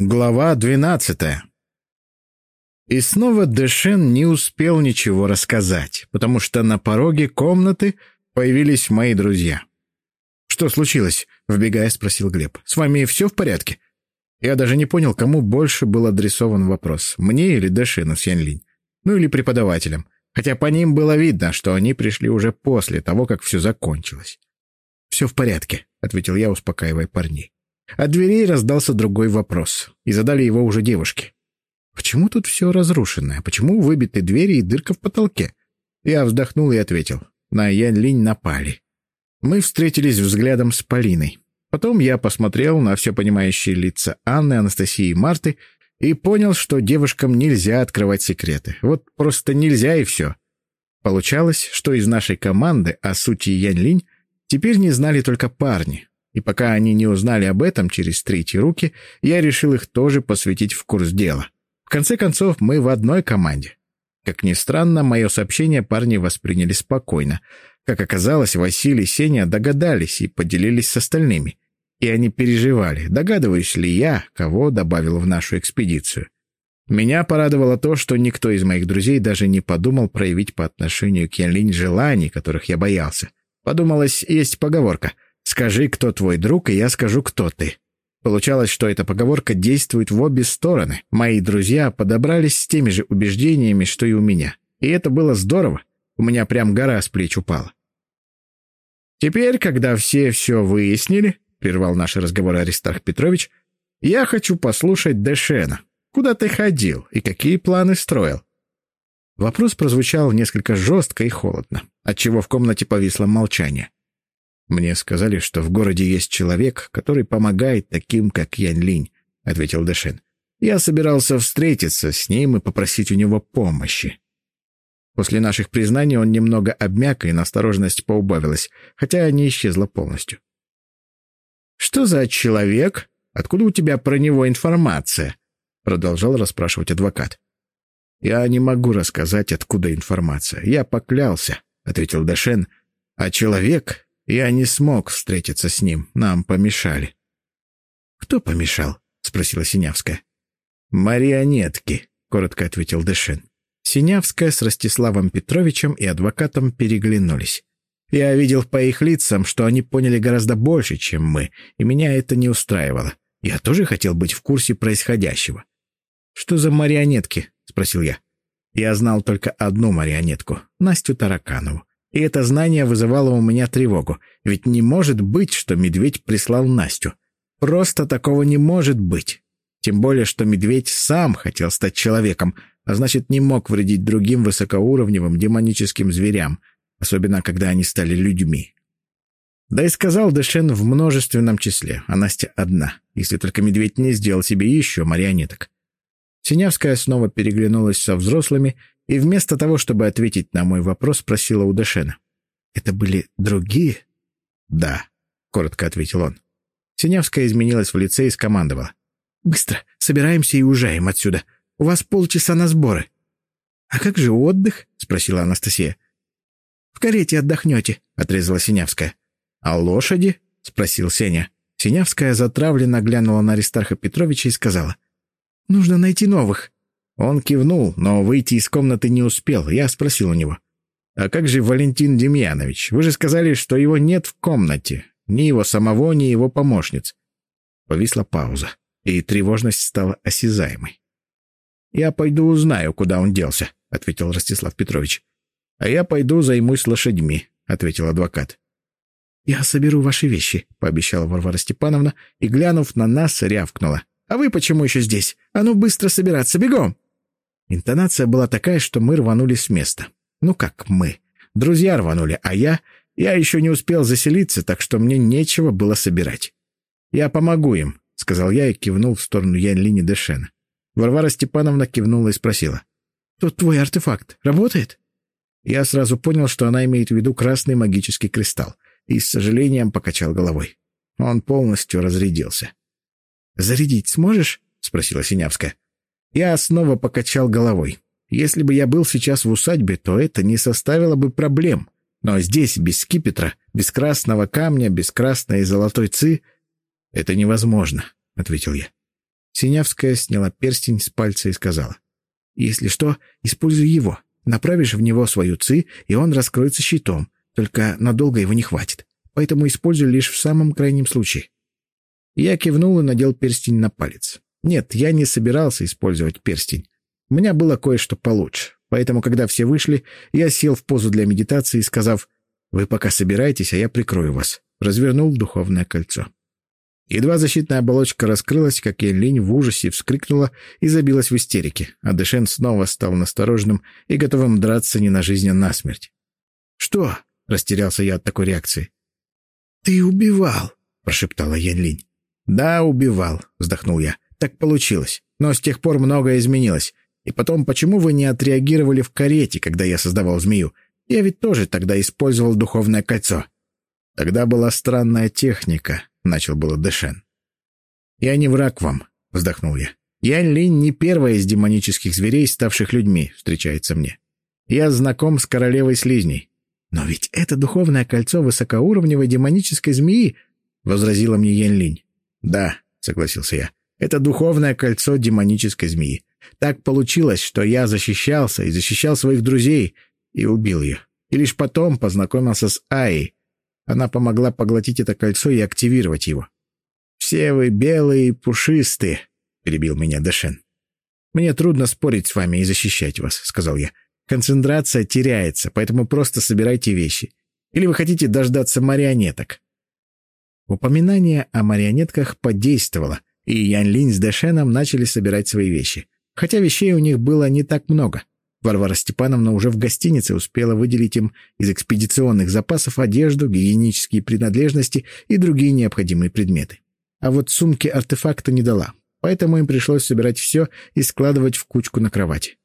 Глава двенадцатая. И снова Дэшен не успел ничего рассказать, потому что на пороге комнаты появились мои друзья. «Что случилось?» — вбегая, спросил Глеб. «С вами все в порядке?» Я даже не понял, кому больше был адресован вопрос. Мне или Дэшену с. Ну или преподавателям. Хотя по ним было видно, что они пришли уже после того, как все закончилось. «Все в порядке», — ответил я, успокаивая парней. От дверей раздался другой вопрос, и задали его уже девушки. «Почему тут все разрушенное? Почему выбиты двери и дырка в потолке?» Я вздохнул и ответил. На Янь-Линь напали. Мы встретились взглядом с Полиной. Потом я посмотрел на все понимающие лица Анны, Анастасии и Марты и понял, что девушкам нельзя открывать секреты. Вот просто нельзя и все. Получалось, что из нашей команды о сути Янь-Линь теперь не знали только парни, и пока они не узнали об этом через третьи руки, я решил их тоже посвятить в курс дела. В конце концов, мы в одной команде. Как ни странно, мое сообщение парни восприняли спокойно. Как оказалось, Василий и Сеня догадались и поделились с остальными. И они переживали, догадываюсь ли я, кого добавил в нашу экспедицию. Меня порадовало то, что никто из моих друзей даже не подумал проявить по отношению к Янлинь желаний, которых я боялся. Подумалось, есть поговорка — Скажи, кто твой друг, и я скажу, кто ты. Получалось, что эта поговорка действует в обе стороны. Мои друзья подобрались с теми же убеждениями, что и у меня. И это было здорово. У меня прям гора с плеч упала. «Теперь, когда все все выяснили», — прервал наш разговор Аристарх Петрович, «я хочу послушать Дэшена. Куда ты ходил и какие планы строил?» Вопрос прозвучал несколько жестко и холодно, отчего в комнате повисло молчание. «Мне сказали, что в городе есть человек, который помогает таким, как Янь Линь», — ответил Дэшин. «Я собирался встретиться с ним и попросить у него помощи». После наших признаний он немного обмяк, и настороженность поубавилась, хотя не исчезла полностью. «Что за человек? Откуда у тебя про него информация?» — продолжал расспрашивать адвокат. «Я не могу рассказать, откуда информация. Я поклялся», — ответил Дэшен. «А человек я не смог встретиться с ним, нам помешали. «Кто помешал?» — спросила Синявская. «Марионетки», — коротко ответил Дэшин. Синявская с Ростиславом Петровичем и адвокатом переглянулись. Я видел по их лицам, что они поняли гораздо больше, чем мы, и меня это не устраивало. Я тоже хотел быть в курсе происходящего. «Что за марионетки?» — спросил я. Я знал только одну марионетку — Настю Тараканову. И это знание вызывало у меня тревогу. Ведь не может быть, что медведь прислал Настю. Просто такого не может быть. Тем более, что медведь сам хотел стать человеком, а значит, не мог вредить другим высокоуровневым демоническим зверям, особенно когда они стали людьми. Да и сказал Дэшен в множественном числе, а Настя одна, если только медведь не сделал себе еще марионеток. Синявская снова переглянулась со взрослыми и вместо того, чтобы ответить на мой вопрос, спросила у Дэшена. «Это были другие?» «Да», — коротко ответил он. Синявская изменилась в лице и скомандовала. «Быстро, собираемся и уезжаем отсюда. У вас полчаса на сборы». «А как же отдых?» — спросила Анастасия. «В карете отдохнете», — отрезала Синявская. «А лошади?» — спросил Сеня. Синявская затравленно глянула на Аристарха Петровича и сказала. «Нужно найти новых». Он кивнул, но выйти из комнаты не успел. Я спросил у него. «А как же Валентин Демьянович? Вы же сказали, что его нет в комнате. Ни его самого, ни его помощниц». Повисла пауза, и тревожность стала осязаемой. «Я пойду узнаю, куда он делся», — ответил Ростислав Петрович. «А я пойду займусь лошадьми», — ответил адвокат. «Я соберу ваши вещи», — пообещала Варвара Степановна и, глянув на нас, рявкнула. «А вы почему еще здесь? А ну быстро собираться, бегом!» Интонация была такая, что мы рванули с места. Ну как мы? Друзья рванули, а я... Я еще не успел заселиться, так что мне нечего было собирать. «Я помогу им», — сказал я и кивнул в сторону Янь-Лини Дэшена. Варвара Степановна кивнула и спросила. «Тут твой артефакт работает?» Я сразу понял, что она имеет в виду красный магический кристалл, и с сожалением покачал головой. Он полностью разрядился. «Зарядить сможешь?» — спросила Синявская. Я снова покачал головой. Если бы я был сейчас в усадьбе, то это не составило бы проблем. Но здесь, без скипетра, без красного камня, без красной и золотой ци, это невозможно, — ответил я. Синявская сняла перстень с пальца и сказала. «Если что, используй его. Направишь в него свою ци, и он раскроется щитом. Только надолго его не хватит. Поэтому используй лишь в самом крайнем случае». Я кивнул и надел перстень на палец. Нет, я не собирался использовать перстень. У меня было кое-что получше. Поэтому, когда все вышли, я сел в позу для медитации, сказав «Вы пока собирайтесь, а я прикрою вас». Развернул духовное кольцо. Едва защитная оболочка раскрылась, как Янлинь в ужасе вскрикнула и забилась в истерике, а Дэшен снова стал настороженным и готовым драться не на жизнь, а на смерть. «Что?» — растерялся я от такой реакции. «Ты убивал», — прошептала Янлинь. «Да, убивал», — вздохнул я. «Так получилось. Но с тех пор многое изменилось. И потом, почему вы не отреагировали в карете, когда я создавал змею? Я ведь тоже тогда использовал духовное кольцо». «Тогда была странная техника», — начал было Дэшен. «Я не враг вам», — вздохнул я. «Янь Линь не первая из демонических зверей, ставших людьми, встречается мне. Я знаком с королевой слизней». «Но ведь это духовное кольцо высокоуровневой демонической змеи», — возразила мне Янь Линь. «Да», — согласился я, — «это духовное кольцо демонической змеи. Так получилось, что я защищался и защищал своих друзей и убил ее. И лишь потом познакомился с Аей, она помогла поглотить это кольцо и активировать его. «Все вы белые и пушистые», — перебил меня Дэшен. «Мне трудно спорить с вами и защищать вас», — сказал я. «Концентрация теряется, поэтому просто собирайте вещи. Или вы хотите дождаться марионеток?» Упоминание о марионетках подействовало, и Ян Линь с Дэшеном начали собирать свои вещи. Хотя вещей у них было не так много. Варвара Степановна уже в гостинице успела выделить им из экспедиционных запасов одежду, гигиенические принадлежности и другие необходимые предметы. А вот сумки артефакта не дала, поэтому им пришлось собирать все и складывать в кучку на кровати.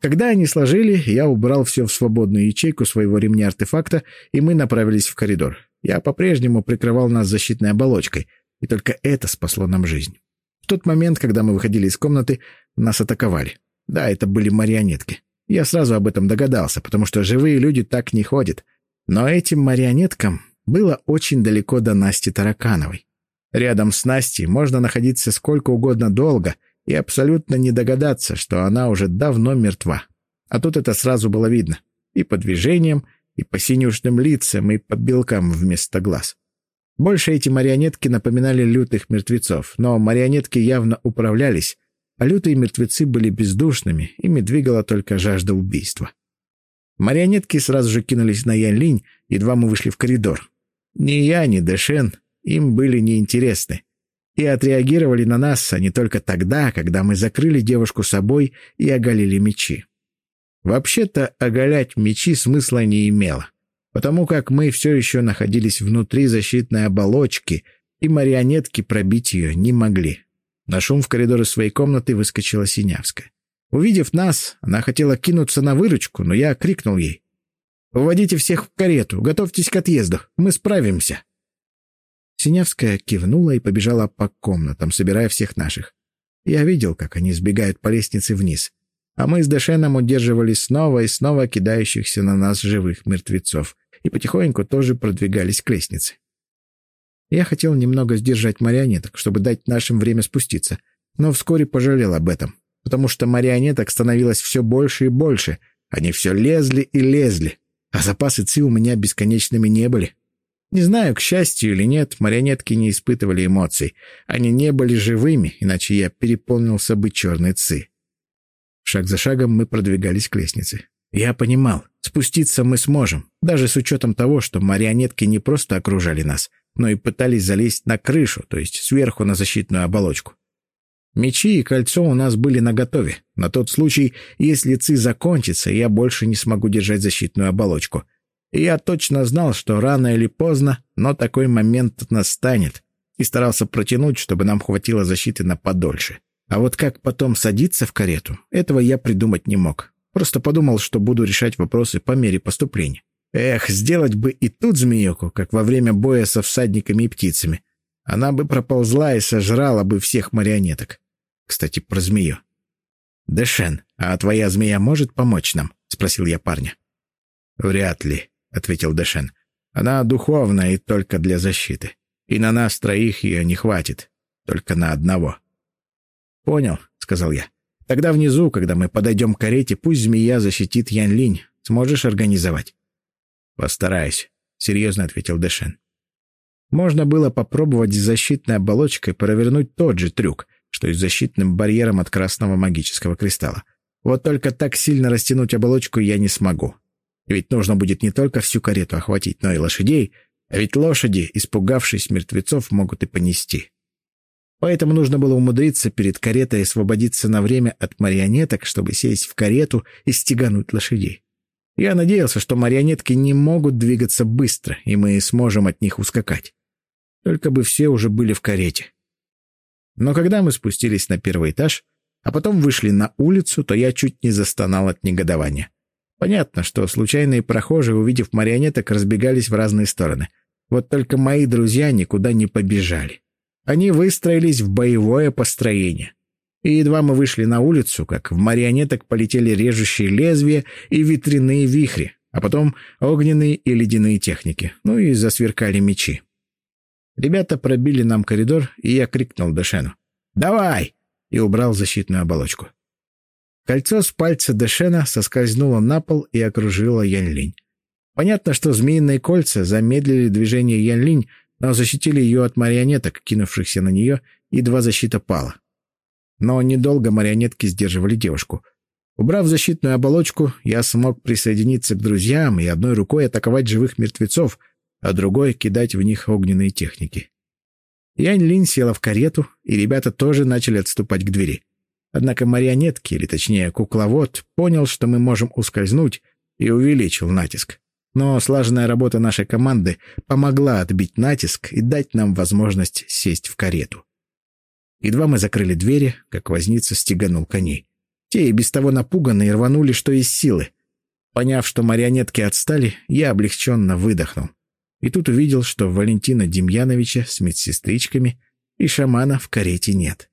Когда они сложили, я убрал все в свободную ячейку своего ремня артефакта, и мы направились в коридор. Я по-прежнему прикрывал нас защитной оболочкой, и только это спасло нам жизнь. В тот момент, когда мы выходили из комнаты, нас атаковали. Да, это были марионетки. Я сразу об этом догадался, потому что живые люди так не ходят. Но этим марионеткам было очень далеко до Насти Таракановой. Рядом с Настей можно находиться сколько угодно долго и абсолютно не догадаться, что она уже давно мертва. А тут это сразу было видно. И по движениям, и по синюшным лицам, и по белкам вместо глаз. Больше эти марионетки напоминали лютых мертвецов, но марионетки явно управлялись, а лютые мертвецы были бездушными, ими двигала только жажда убийства. Марионетки сразу же кинулись на Янь-Линь, едва мы вышли в коридор. Ни я, ни Дэшен им были неинтересны. И отреагировали на нас они только тогда, когда мы закрыли девушку собой и оголили мечи. Вообще-то оголять мечи смысла не имело, потому как мы все еще находились внутри защитной оболочки, и марионетки пробить ее не могли. На шум в коридоры своей комнаты выскочила Синявская. Увидев нас, она хотела кинуться на выручку, но я крикнул ей. «Уводите всех в карету, готовьтесь к отъезду, мы справимся». Синявская кивнула и побежала по комнатам, собирая всех наших. Я видел, как они сбегают по лестнице вниз, а мы с Дэшеном удерживали снова и снова кидающихся на нас живых мертвецов и потихоньку тоже продвигались к лестнице. Я хотел немного сдержать марионеток, чтобы дать нашим время спуститься, но вскоре пожалел об этом, потому что марионеток становилось все больше и больше. Они все лезли и лезли, а запасы ЦИ у меня бесконечными не были. Не знаю, к счастью или нет, марионетки не испытывали эмоций. Они не были живыми, иначе я переполнился бы черной ЦИ. Шаг за шагом мы продвигались к лестнице. Я понимал, спуститься мы сможем, даже с учетом того, что марионетки не просто окружали нас, но и пытались залезть на крышу, то есть сверху на защитную оболочку. Мечи и кольцо у нас были наготове, на тот случай, если ЦИ закончится, я больше не смогу держать защитную оболочку. И я точно знал, что рано или поздно, но такой момент настанет, и старался протянуть, чтобы нам хватило защиты на подольше. А вот как потом садиться в карету, этого я придумать не мог. Просто подумал, что буду решать вопросы по мере поступления. Эх, сделать бы и тут змеюку, как во время боя со всадниками и птицами. Она бы проползла и сожрала бы всех марионеток. Кстати, про змею. «Дэшен, а твоя змея может помочь нам?» — спросил я парня. «Вряд ли», — ответил Дэшен. «Она духовная и только для защиты. И на нас троих ее не хватит. Только на одного». «Понял», — сказал я. «Тогда внизу, когда мы подойдем к карете, пусть змея защитит Ян Линь. Сможешь организовать?» «Постараюсь», — серьезно ответил Дэшен. Можно было попробовать с защитной оболочкой провернуть тот же трюк, что и с защитным барьером от красного магического кристалла. Вот только так сильно растянуть оболочку я не смогу. Ведь нужно будет не только всю карету охватить, но и лошадей, а ведь лошади, испугавшись мертвецов, могут и понести. Поэтому нужно было умудриться перед каретой освободиться на время от марионеток, чтобы сесть в карету и стегануть лошадей. Я надеялся, что марионетки не могут двигаться быстро, и мы сможем от них ускакать. Только бы все уже были в карете. Но когда мы спустились на первый этаж, а потом вышли на улицу, то я чуть не застонал от негодования. Понятно, что случайные прохожие, увидев марионеток, разбегались в разные стороны. Вот только мои друзья никуда не побежали. Они выстроились в боевое построение. И едва мы вышли на улицу, как в марионеток полетели режущие лезвия и ветряные вихри, а потом огненные и ледяные техники, ну и засверкали мечи. Ребята пробили нам коридор, и я крикнул Дэшену. «Давай!» и убрал защитную оболочку. Кольцо с пальца Дэшена соскользнуло на пол и окружило Янлинь. Понятно, что змеиные кольца замедлили движение Янлинь, но защитили ее от марионеток, кинувшихся на нее, едва защита пала. Но недолго марионетки сдерживали девушку. Убрав защитную оболочку, я смог присоединиться к друзьям и одной рукой атаковать живых мертвецов, а другой — кидать в них огненные техники. Янь Линь села в карету, и ребята тоже начали отступать к двери. Однако марионетки, или точнее кукловод, понял, что мы можем ускользнуть, и увеличил натиск. Но слаженная работа нашей команды помогла отбить натиск и дать нам возможность сесть в карету. Едва мы закрыли двери, как возница стеганул коней. Те и без того напуганные рванули, что из силы. Поняв, что марионетки отстали, я облегченно выдохнул. И тут увидел, что Валентина Демьяновича с медсестричками и шамана в карете нет.